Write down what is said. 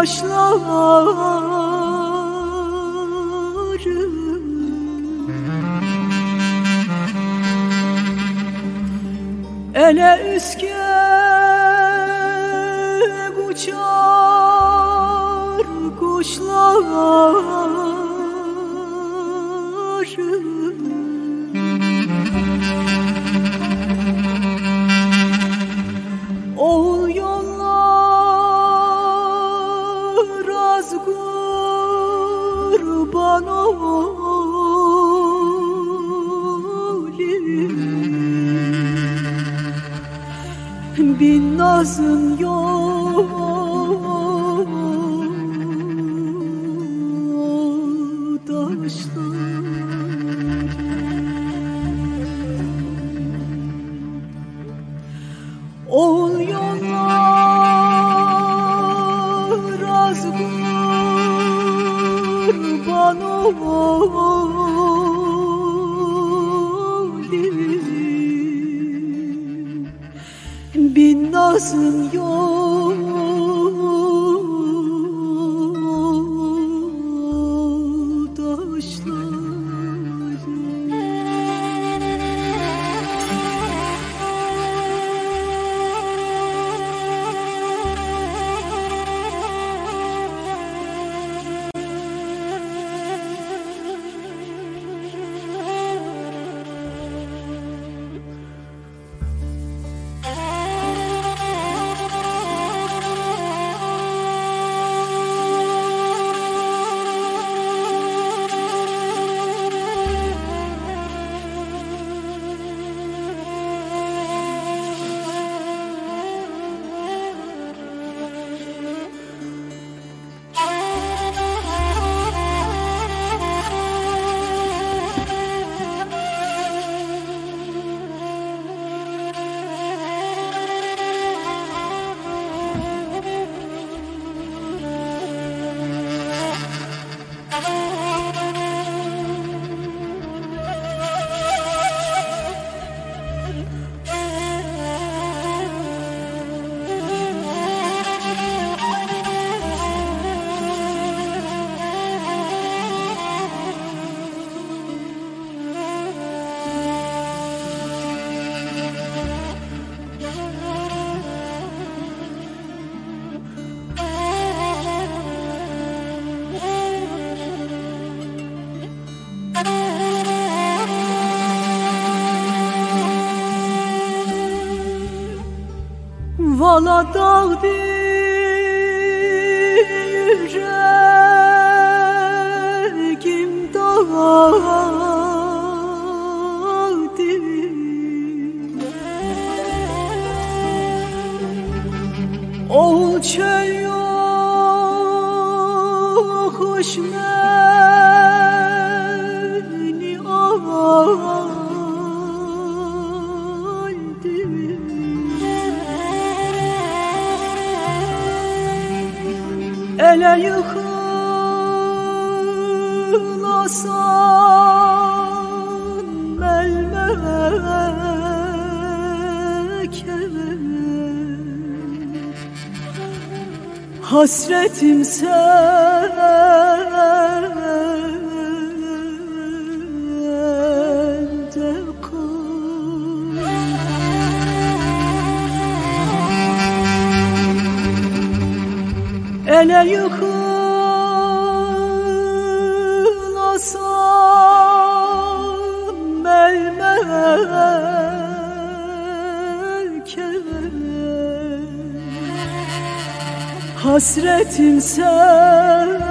başlarım Ele üske uçar kuşlar. Bin Bin nazım Vala dağdı yüreğim dağdı Ol çöl yokuş beni Ele yıkılasan melmeke. Hasretim sende kal Ele yıkılasan melmeke Hasretim sen